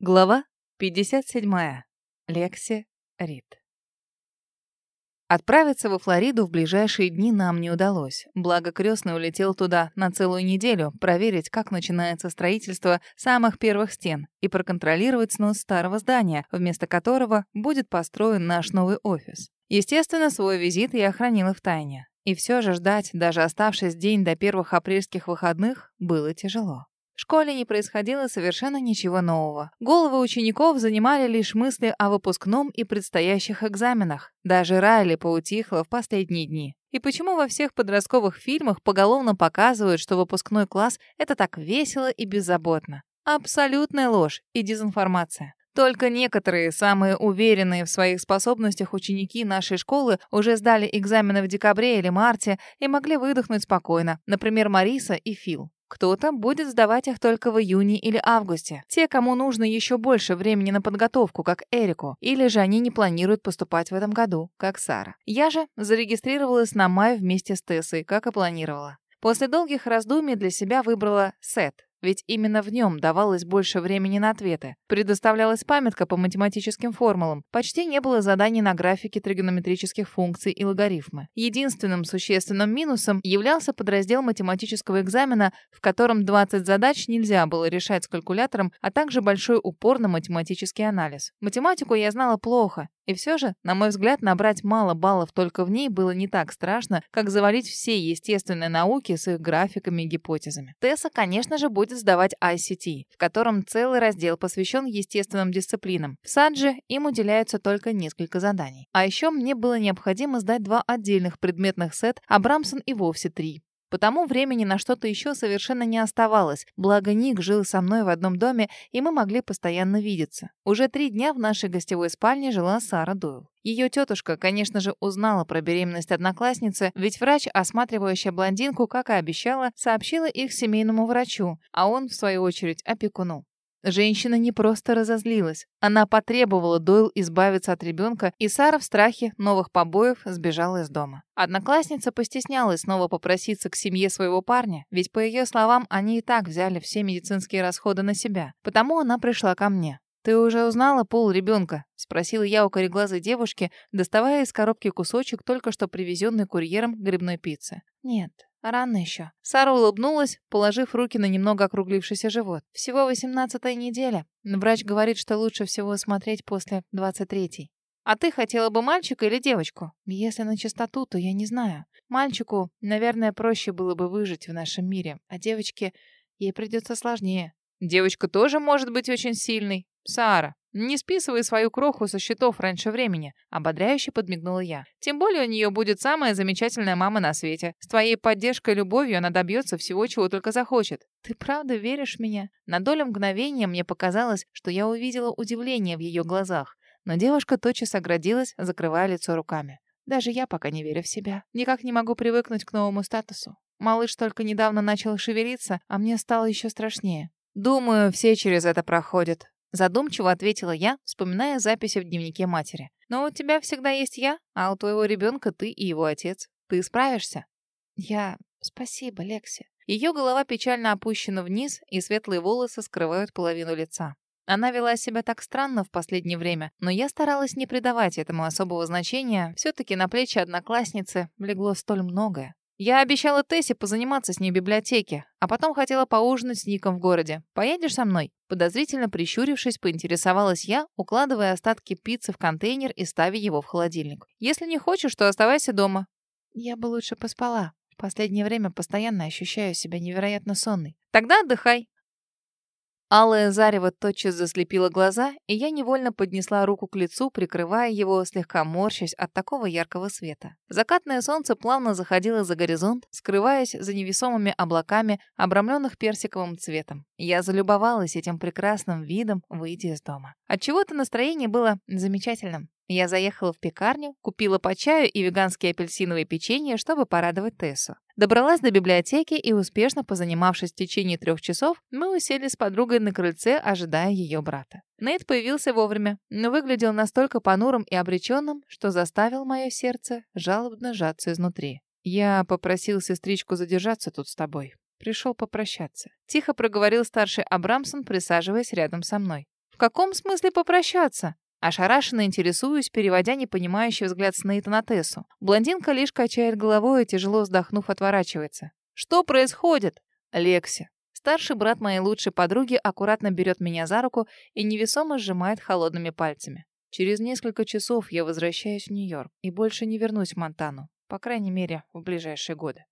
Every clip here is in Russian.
Глава 57. Лекси Рид. Отправиться во Флориду в ближайшие дни нам не удалось. Благо, крестный улетел туда на целую неделю проверить, как начинается строительство самых первых стен и проконтролировать снос старого здания, вместо которого будет построен наш новый офис. Естественно, свой визит я хранила в тайне. И все же ждать, даже оставшись день до первых апрельских выходных, было тяжело. В школе не происходило совершенно ничего нового. Головы учеников занимали лишь мысли о выпускном и предстоящих экзаменах. Даже Райли поутихла в последние дни. И почему во всех подростковых фильмах поголовно показывают, что выпускной класс — это так весело и беззаботно? Абсолютная ложь и дезинформация. Только некоторые, самые уверенные в своих способностях ученики нашей школы уже сдали экзамены в декабре или марте и могли выдохнуть спокойно. Например, Мариса и Фил. Кто-то будет сдавать их только в июне или августе. Те, кому нужно еще больше времени на подготовку, как Эрику. Или же они не планируют поступать в этом году, как Сара. Я же зарегистрировалась на май вместе с Тессой, как и планировала. После долгих раздумий для себя выбрала сет ведь именно в нем давалось больше времени на ответы. Предоставлялась памятка по математическим формулам. Почти не было заданий на графике тригонометрических функций и логарифмы. Единственным существенным минусом являлся подраздел математического экзамена, в котором 20 задач нельзя было решать с калькулятором, а также большой упор на математический анализ. Математику я знала плохо, и все же, на мой взгляд, набрать мало баллов только в ней было не так страшно, как завалить все естественные науки с их графиками и гипотезами. Тесса, конечно же, будет сдавать ICT, в котором целый раздел посвящен естественным дисциплинам. В САД же им уделяются только несколько заданий. А еще мне было необходимо сдать два отдельных предметных сет, а Брамсон и вовсе три. Потому времени на что-то еще совершенно не оставалось, благо Ник жил со мной в одном доме, и мы могли постоянно видеться. Уже три дня в нашей гостевой спальне жила Сара Дойл. Ее тетушка, конечно же, узнала про беременность одноклассницы, ведь врач, осматривающая блондинку, как и обещала, сообщила их семейному врачу, а он, в свою очередь, опекуну. Женщина не просто разозлилась. Она потребовала Дойл избавиться от ребенка, и Сара в страхе новых побоев сбежала из дома. Одноклассница постеснялась снова попроситься к семье своего парня, ведь, по ее словам, они и так взяли все медицинские расходы на себя. Потому она пришла ко мне. «Ты уже узнала пол ребенка?» — спросила я у кореглазой девушки, доставая из коробки кусочек только что привезенной курьером грибной пиццы. «Нет, Рано еще. Сара улыбнулась, положив руки на немного округлившийся живот. Всего восемнадцатая неделя. Врач говорит, что лучше всего смотреть после двадцать третьей. А ты хотела бы мальчика или девочку? Если на чистоту, то я не знаю. Мальчику, наверное, проще было бы выжить в нашем мире, а девочке ей придется сложнее. Девочка тоже может быть очень сильной. Сара, «Не списывай свою кроху со счетов раньше времени», — ободряюще подмигнула я. «Тем более у нее будет самая замечательная мама на свете. С твоей поддержкой и любовью она добьется всего, чего только захочет». «Ты правда веришь в меня?» На долю мгновения мне показалось, что я увидела удивление в ее глазах. Но девушка тотчас оградилась, закрывая лицо руками. «Даже я пока не верю в себя. Никак не могу привыкнуть к новому статусу. Малыш только недавно начал шевелиться, а мне стало еще страшнее. Думаю, все через это проходят. Задумчиво ответила я, вспоминая записи в дневнике матери. «Но у тебя всегда есть я, а у твоего ребенка ты и его отец. Ты справишься?» «Я... Спасибо, Лекси». Ее голова печально опущена вниз, и светлые волосы скрывают половину лица. Она вела себя так странно в последнее время, но я старалась не придавать этому особого значения. Все-таки на плечи одноклассницы легло столь многое. Я обещала Тессе позаниматься с ней в библиотеке, а потом хотела поужинать с Ником в городе. Поедешь со мной?» Подозрительно прищурившись, поинтересовалась я, укладывая остатки пиццы в контейнер и ставя его в холодильник. «Если не хочешь, то оставайся дома». «Я бы лучше поспала. В последнее время постоянно ощущаю себя невероятно сонной». «Тогда отдыхай. Алая зарево тотчас заслепила глаза, и я невольно поднесла руку к лицу, прикрывая его, слегка морщась от такого яркого света. Закатное солнце плавно заходило за горизонт, скрываясь за невесомыми облаками, обрамленных персиковым цветом. Я залюбовалась этим прекрасным видом, выйдя из дома. Отчего-то настроение было замечательным. Я заехала в пекарню, купила по чаю и веганские апельсиновые печенье, чтобы порадовать Тессу. Добралась до библиотеки и, успешно позанимавшись в течение трех часов, мы усели с подругой на крыльце, ожидая ее брата. Нейт появился вовремя, но выглядел настолько понурым и обреченным, что заставил мое сердце жалобно сжаться изнутри. «Я попросил сестричку задержаться тут с тобой. Пришел попрощаться». Тихо проговорил старший Абрамсон, присаживаясь рядом со мной. «В каком смысле попрощаться?» Ошарашенно интересуюсь, переводя непонимающий взгляд с Нейта на Тессу. Блондинка лишь качает головой и, тяжело вздохнув, отворачивается. «Что происходит?» «Лекси». Старший брат моей лучшей подруги аккуратно берет меня за руку и невесомо сжимает холодными пальцами. Через несколько часов я возвращаюсь в Нью-Йорк и больше не вернусь в Монтану. По крайней мере, в ближайшие годы.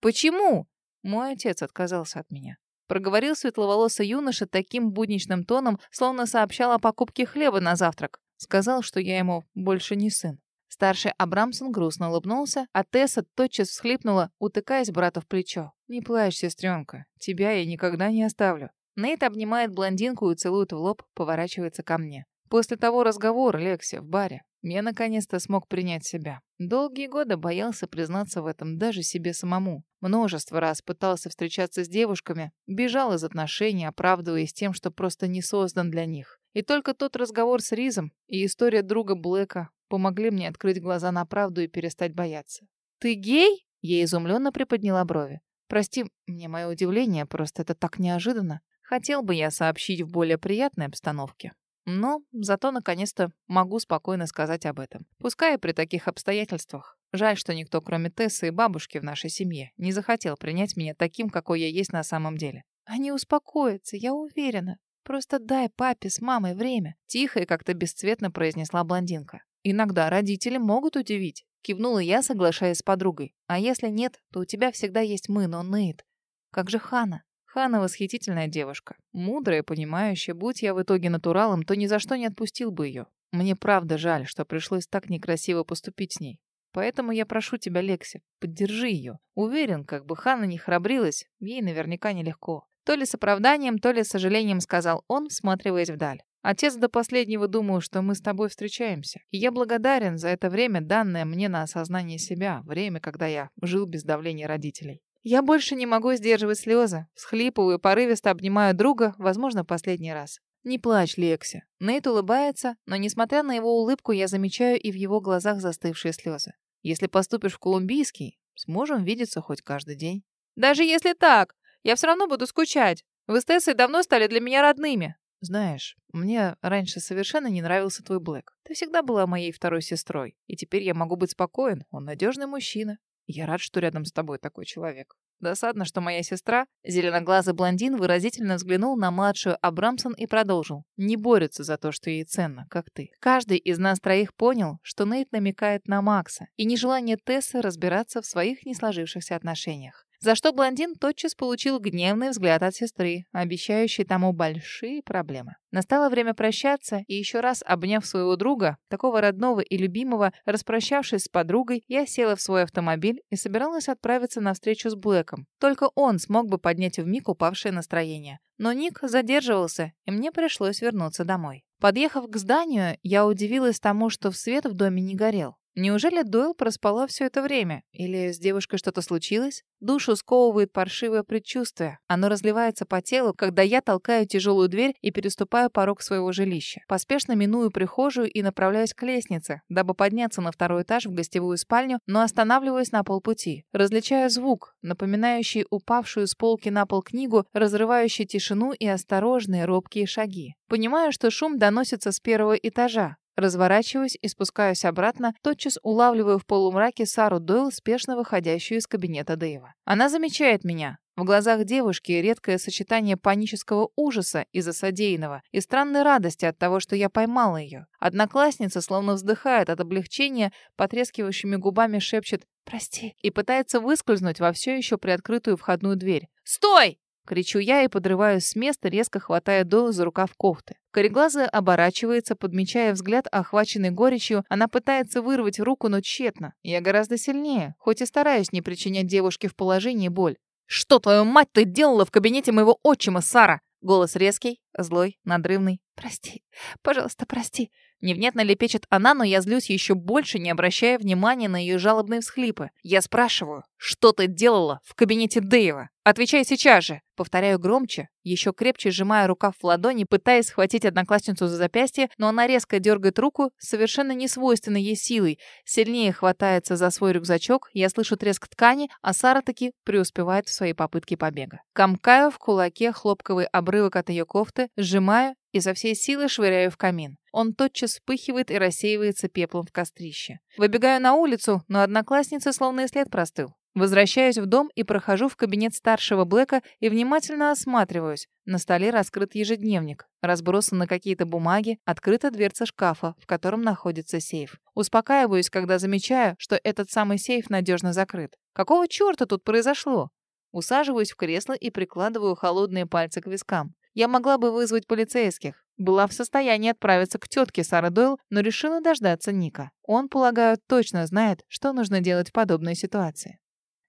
«Почему?» Мой отец отказался от меня. Проговорил светловолосый юноша таким будничным тоном, словно сообщал о покупке хлеба на завтрак. Сказал, что я ему больше не сын. Старший Абрамсон грустно улыбнулся, а Тесса тотчас всхлипнула, утыкаясь брату в плечо. «Не плачь, сестренка, тебя я никогда не оставлю». Нейт обнимает блондинку и целует в лоб, поворачивается ко мне. После того разговора, Лекси, в баре, я наконец-то смог принять себя. Долгие годы боялся признаться в этом даже себе самому. Множество раз пытался встречаться с девушками, бежал из отношений, оправдываясь тем, что просто не создан для них. И только тот разговор с Ризом и история друга Блэка помогли мне открыть глаза на правду и перестать бояться. «Ты гей?» Я изумленно приподняла брови. «Прости мне мое удивление, просто это так неожиданно. Хотел бы я сообщить в более приятной обстановке. Но зато наконец-то могу спокойно сказать об этом. Пускай и при таких обстоятельствах. Жаль, что никто, кроме Тессы и бабушки в нашей семье, не захотел принять меня таким, какой я есть на самом деле. Они успокоятся, я уверена. Просто дай папе с мамой время. Тихо и как-то бесцветно произнесла блондинка. Иногда родители могут удивить. Кивнула я, соглашаясь с подругой. А если нет, то у тебя всегда есть мы, но Нейт. Как же Хана? Хана восхитительная девушка. Мудрая, понимающая. Будь я в итоге натуралом, то ни за что не отпустил бы ее. Мне правда жаль, что пришлось так некрасиво поступить с ней. Поэтому я прошу тебя, Лекси, поддержи ее. Уверен, как бы Хана не храбрилась, ей наверняка нелегко. То ли с оправданием, то ли с сожалением сказал он, всматриваясь вдаль. Отец до последнего думал, что мы с тобой встречаемся. И я благодарен за это время, данное мне на осознание себя, время, когда я жил без давления родителей. Я больше не могу сдерживать слезы. Всхлипываю, порывисто обнимаю друга, возможно, последний раз. «Не плачь, Лекси». Нейт улыбается, но, несмотря на его улыбку, я замечаю и в его глазах застывшие слезы. «Если поступишь в Колумбийский, сможем видеться хоть каждый день». «Даже если так, я все равно буду скучать. Вы с Тессой давно стали для меня родными». «Знаешь, мне раньше совершенно не нравился твой Блэк. Ты всегда была моей второй сестрой, и теперь я могу быть спокоен. Он надежный мужчина. Я рад, что рядом с тобой такой человек. Досадно, что моя сестра, зеленоглазый блондин, выразительно взглянул на младшую Абрамсон и продолжил. Не борется за то, что ей ценно, как ты. Каждый из нас троих понял, что Нейт намекает на Макса и нежелание Тессы разбираться в своих не сложившихся отношениях. За что блондин тотчас получил гневный взгляд от сестры, обещающий тому большие проблемы. Настало время прощаться, и еще раз обняв своего друга, такого родного и любимого, распрощавшись с подругой, я села в свой автомобиль и собиралась отправиться на встречу с Блэком. Только он смог бы поднять в миг упавшее настроение. Но Ник задерживался, и мне пришлось вернуться домой. Подъехав к зданию, я удивилась тому, что свет в доме не горел. Неужели Дойл проспала все это время? Или с девушкой что-то случилось? Душу сковывает паршивое предчувствие. Оно разливается по телу, когда я толкаю тяжелую дверь и переступаю порог своего жилища. Поспешно миную прихожую и направляюсь к лестнице, дабы подняться на второй этаж в гостевую спальню, но останавливаюсь на полпути. Различаю звук, напоминающий упавшую с полки на пол книгу, разрывающий тишину и осторожные робкие шаги. Понимаю, что шум доносится с первого этажа. Разворачиваюсь и спускаюсь обратно, тотчас улавливаю в полумраке Сару Дойл, спешно выходящую из кабинета Дэйва. Она замечает меня. В глазах девушки редкое сочетание панического ужаса из-за содеянного и странной радости от того, что я поймала ее. Одноклассница словно вздыхает от облегчения, потрескивающими губами шепчет «Прости» и пытается выскользнуть во все еще приоткрытую входную дверь. «Стой!» Кричу я и подрываюсь с места, резко хватая Дойл за рукав кофты. Кореглазая оборачивается, подмечая взгляд, охваченный горечью. Она пытается вырвать руку, но тщетно. Я гораздо сильнее, хоть и стараюсь не причинять девушке в положении боль. «Что, твою мать, ты делала в кабинете моего отчима, Сара?» Голос резкий, злой, надрывный. «Прости, пожалуйста, прости». Невнятно лепечет она, но я злюсь еще больше, не обращая внимания на ее жалобные всхлипы. Я спрашиваю, что ты делала в кабинете Дэйва? Отвечай сейчас же. Повторяю громче, еще крепче сжимая рукав в ладони, пытаясь схватить одноклассницу за запястье, но она резко дергает руку совершенно несвойственной ей силой. Сильнее хватается за свой рюкзачок, я слышу треск ткани, а Сара таки преуспевает в своей попытке побега. Комкаю в кулаке хлопковый обрывок от ее кофты, сжимаю и со всей силы швыряю в камин. Он тотчас вспыхивает и рассеивается пеплом в кострище. Выбегаю на улицу, но одноклассница словно и след простыл. Возвращаюсь в дом и прохожу в кабинет старшего Блэка и внимательно осматриваюсь. На столе раскрыт ежедневник, разбросаны какие-то бумаги, открыта дверца шкафа, в котором находится сейф. Успокаиваюсь, когда замечаю, что этот самый сейф надежно закрыт. Какого черта тут произошло? Усаживаюсь в кресло и прикладываю холодные пальцы к вискам. Я могла бы вызвать полицейских. Была в состоянии отправиться к тетке Сара Дойл, но решила дождаться Ника. Он, полагаю, точно знает, что нужно делать в подобной ситуации.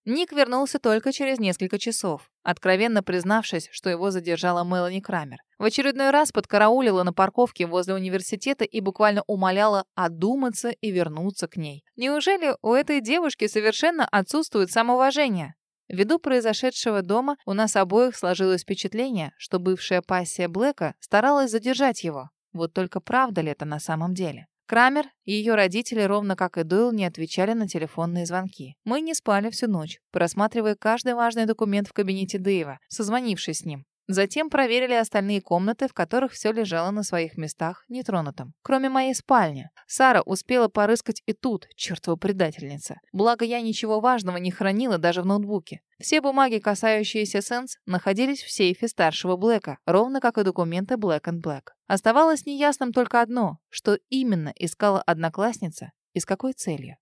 Ник вернулся только через несколько часов, откровенно признавшись, что его задержала Мелани Крамер. В очередной раз подкараулила на парковке возле университета и буквально умоляла одуматься и вернуться к ней. Неужели у этой девушки совершенно отсутствует самоуважение? Ввиду произошедшего дома у нас обоих сложилось впечатление, что бывшая пассия Блэка старалась задержать его. Вот только правда ли это на самом деле? Крамер и ее родители, ровно как и Дойл, не отвечали на телефонные звонки. Мы не спали всю ночь, просматривая каждый важный документ в кабинете Дэйва, созвонившись с ним. Затем проверили остальные комнаты, в которых все лежало на своих местах, нетронутым. Кроме моей спальни. Сара успела порыскать и тут, чертова предательница. Благо, я ничего важного не хранила даже в ноутбуке. Все бумаги, касающиеся Сенс, находились в сейфе старшего Блэка, ровно как и документы Black and Black. Оставалось неясным только одно, что именно искала одноклассница и с какой целью.